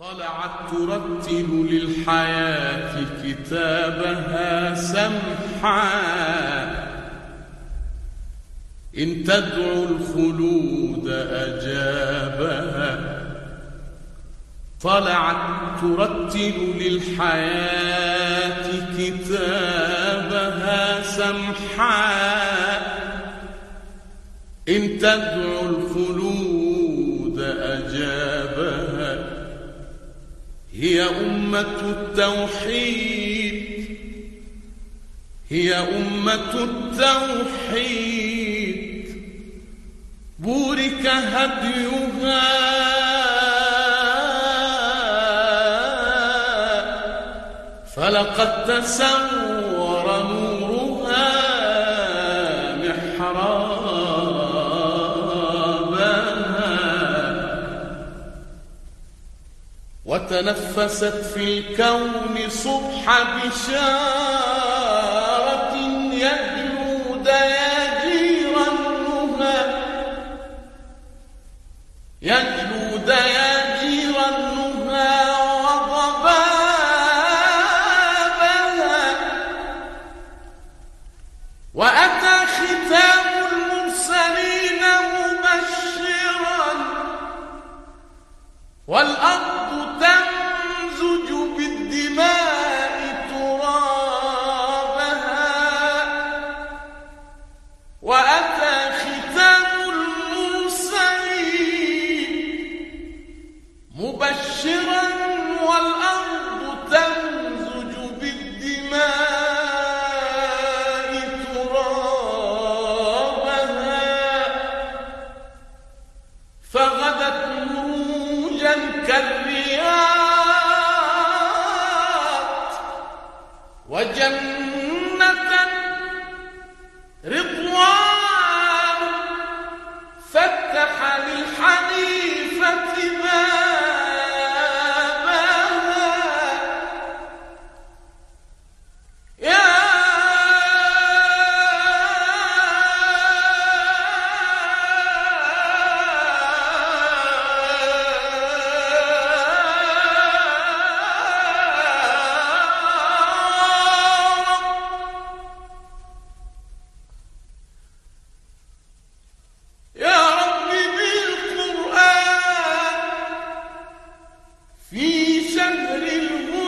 طلعت ترتل للحياة كتابها سمحا. إن تدعو الخلود أجابها. طلعت ترتل للحياة كتابها سمحا. إن تدعو الخلود هي أمة التوحيد. هي أمة التوحيد. بورك هديها. فلقد تسور وتنفست في الكون صبح بشارة يجلو دياجير النهى. يجلو دياجير النهى وضبابها وأتى ختام المرسلين مبشرا. والأرض وجنة رضوان في